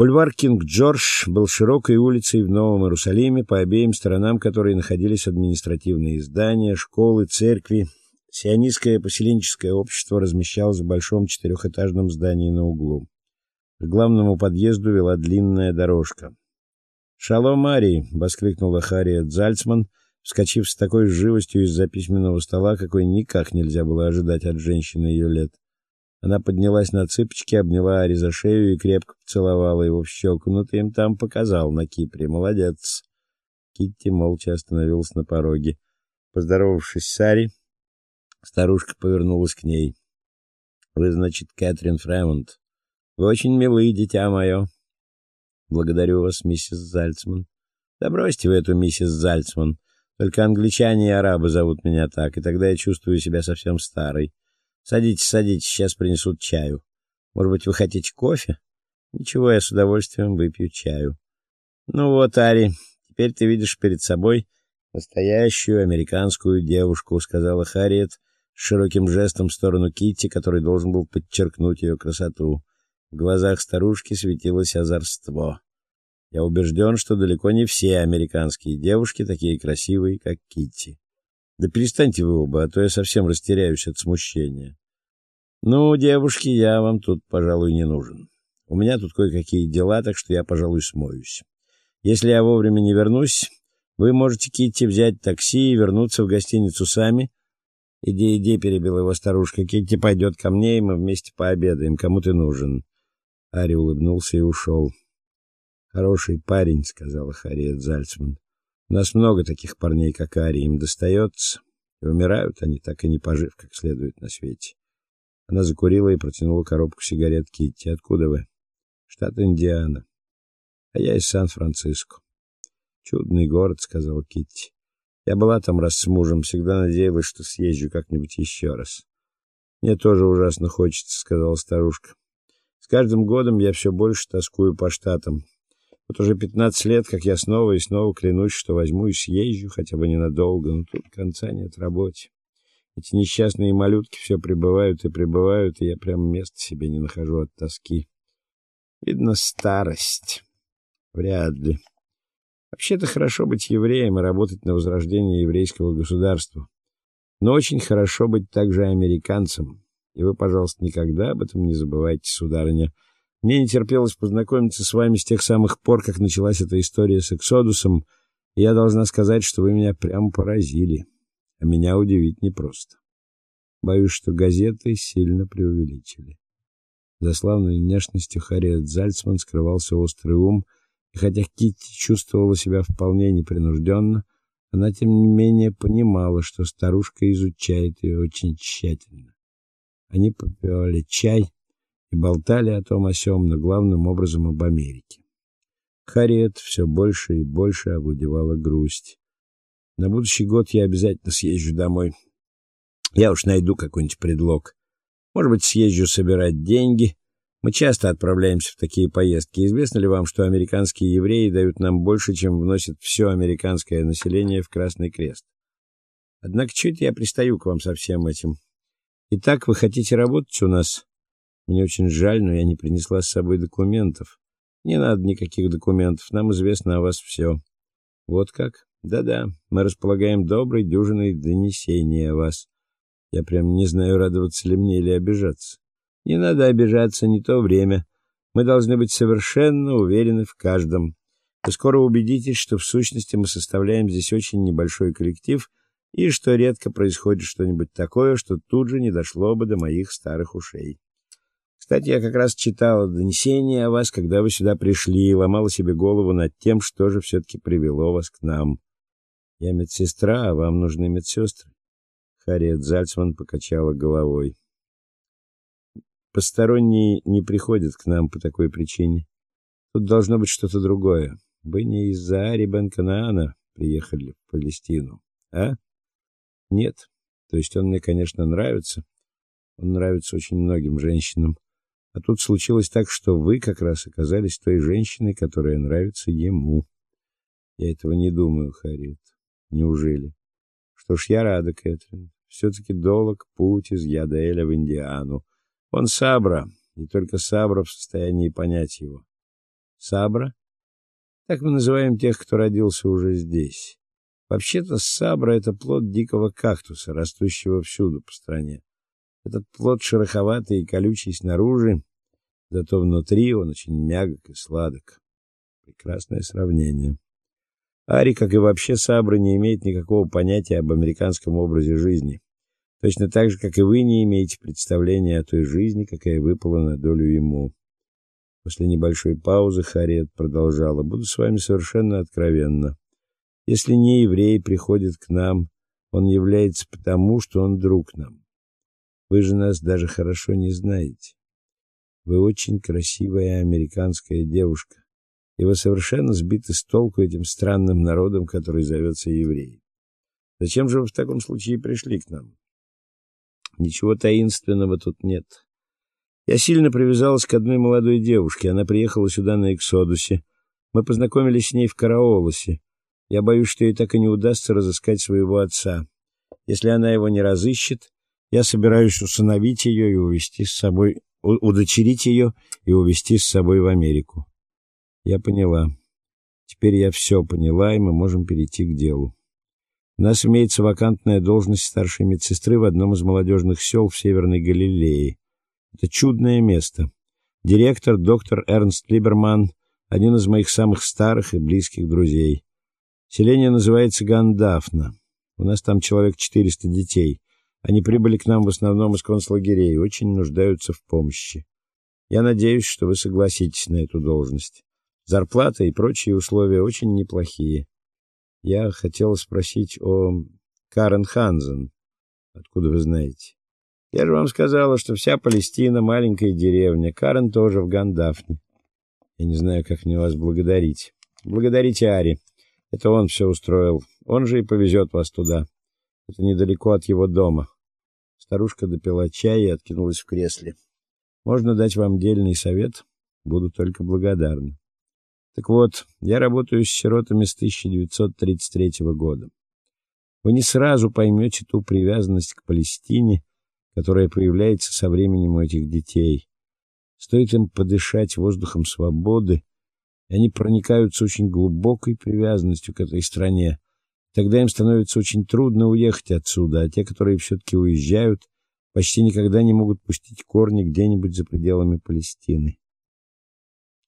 Бульвар Кинг-Джордж был широкой улицей в Новом Иерусалиме, по обеим сторонам которой находились административные здания, школы, церкви. Сионистское поселенческое общество размещалось в большом четырехэтажном здании на углу. К главному подъезду вела длинная дорожка. "Шалом, Мари!" воскликнула Харриет Зальцман, вскочив с такой живостью из-за письменного стола, какой никак нельзя было ожидать от женщины ее лет. Она поднялась на цыпочки, обняла Ари за шею и крепко поцеловала его в щеку. «Ну ты им там показал на Кипре, молодец!» Китти молча остановилась на пороге. Поздоровавшись с Ари, старушка повернулась к ней. «Вы, значит, Кэтрин Фремонт. Вы очень милые, дитя мое». «Благодарю вас, миссис Зальцман». «Да бросьте вы эту миссис Зальцман. Только англичане и арабы зовут меня так, и тогда я чувствую себя совсем старой». Садитесь, садитесь, сейчас принесут чаю. Может быть, вы хотите кофе? Ничего, я с удовольствием выпью чаю. Ну вот, Ари, теперь ты видишь перед собой настоящую американскую девушку, сказала Харриет широким жестом в сторону Китти, который должен был подчеркнуть ее красоту. В глазах старушки светилось озорство. Я убежден, что далеко не все американские девушки такие красивые, как Китти. Да перестаньте вы оба, а то я совсем растеряюсь от смущения. Ну, девушки, я вам тут, пожалуй, не нужен. У меня тут кое-какие дела, так что я, пожалуй, смоюсь. Если я вовремя не вернусь, вы можете Китти взять такси и вернуться в гостиницу сами. Иди, иди, перебила его старушка. Китти пойдет ко мне, и мы вместе пообедаем. Кому ты нужен? Ари улыбнулся и ушел. Хороший парень, сказала Харриет Зальцман. У нас много таких парней, как Ари, им достается, и умирают они так и не пожив как следует на свете. Она закурила и протянула коробку сигарет Китти. Откуда вы? Штат Индиана. А я из Сан-Франциско. Чудный город, сказала Китти. Я была там раз с мужем, всегда надеялась, что съезжу как-нибудь еще раз. Мне тоже ужасно хочется, сказала старушка. С каждым годом я все больше тоскую по штатам. Вот уже 15 лет, как я снова и снова клянусь, что возьму и съезжу хотя бы ненадолго, но тут конца нет работе. Эти несчастные малютки все прибывают и прибывают, и я прям места себе не нахожу от тоски. Видно, старость. Вряд ли. Вообще-то хорошо быть евреем и работать на возрождение еврейского государства. Но очень хорошо быть также американцем. И вы, пожалуйста, никогда об этом не забывайте, сударыня. Мне не терпелось познакомиться с вами с тех самых пор, как началась эта история с Эксодусом, я должна сказать, что вы меня прямо поразили а меня удивить непросто. Боюсь, что газеты сильно преувеличили. За славной внешностью Харриет Зальцман скрывался острый ум, и хотя Китти чувствовала себя вполне непринужденно, она тем не менее понимала, что старушка изучает ее очень тщательно. Они попивали чай и болтали о том о сём, но главным образом об Америке. Харриет все больше и больше овладевала грусть. На будущий год я обязательно съезжу домой. Я уж найду какой-нибудь предлог. Может быть, съезжу собирать деньги. Мы часто отправляемся в такие поездки. Известно ли вам, что американские евреи дают нам больше, чем вносит все американское население в Красный Крест? Однако чуть я пристаю к вам со всем этим. Итак, вы хотите работать у нас? Мне очень жаль, но я не принесла с собой документов. Не надо никаких документов, нам известно о вас все. Вот как? Да-да, мы располагаем доброй дюжиной донесений о вас. Я прям не знаю, радоваться ли мне или обижаться. Не надо обижаться, не то время. Мы должны быть совершенно уверены в каждом. Вы скоро убедитесь, что в сущности мы составляем здесь очень небольшой коллектив и что редко происходит что-нибудь такое, что тут же не дошло бы до моих старых ушей. Кстати, я как раз читала донесение о вас, когда вы сюда пришли, и ломала себе голову над тем, что же все таки привело вас к нам. Я медсестра, а вам нужны медсестры. Харриет Зальцман покачала головой. Посторонние не приходят к нам по такой причине. Тут должно быть что-то другое. Вы не из-за Ари Бен-Канаана приехали в Палестину, а? Нет. То есть он мне, конечно, нравится. Он нравится очень многим женщинам. А тут случилось так, что вы как раз оказались той женщиной, которая нравится ему. Я этого не думаю, Харриет. Неужели? Что ж, я рада, Кэтрин. Все-таки долг путь из Ядаэля в Индиану. Он Сабра, и только Сабра в состоянии понять его. Сабра? Так мы называем тех, кто родился уже здесь. Вообще-то сабра это плод дикого кактуса, растущего всюду по стране. Этот плод шероховатый и колючий снаружи, зато внутри он очень мягок и сладок. Прекрасное сравнение. Ари, как и вообще сабра, не имеет никакого понятия об американском образе жизни. Точно так же, как и вы не имеете представления о той жизни, какая выпала на долю ему. После небольшой паузы Харриет продолжала: "Буду с вами совершенно откровенна. Если не еврей приходит к нам, он является потому, что он друг нам. Вы же нас даже хорошо не знаете. Вы очень красивая американская девушка, и вы совершенно сбиты с толку этим странным народом, который зовется евреи. Зачем же вы в таком случае пришли к нам? Ничего таинственного тут нет. Я сильно привязалась к одной молодой девушке. Она приехала сюда на Эксодусе. Мы познакомились с ней в Караолосе. Я боюсь, что ей так и не удастся разыскать своего отца. Если она его не разыщет, я собираюсь усыновить ее и увезти с собой, удочерить ее и увезти с собой в Америку. Я поняла. Теперь я все поняла, и мы можем перейти к делу. У нас имеется вакантная должность старшей медсестры в одном из молодежных сел в Северной Галилее. Это чудное место. Директор доктор Эрнст Либерман, один из моих самых старых и близких друзей. Селение называется Гандафна. У нас там человек 400 детей. Они прибыли к нам в основном из концлагерей и очень нуждаются в помощи. Я надеюсь, что вы согласитесь на эту должность. Зарплата и прочие условия очень неплохие. Я хотел спросить о Карен Ханзен. Откуда вы знаете? Я же вам сказала, что вся Палестина маленькая деревня. Карен тоже в Гандафне. Я не знаю, как мне вас благодарить. Благодарите Ари. Это он все устроил. Он же и повезет вас туда. Это недалеко от его дома. Старушка допила чай и откинулась в кресле. Можно дать вам дельный совет? Буду только благодарна. Так вот, я работаю с сиротами с 1933 года. Вы не сразу поймете ту привязанность к Палестине, которая проявляется со временем у этих детей. Стоит им подышать воздухом свободы, и они проникаются очень глубокой привязанностью к этой стране. Тогда им становится очень трудно уехать отсюда, а те, которые все таки уезжают, почти никогда не могут пустить корни где-нибудь за пределами Палестины.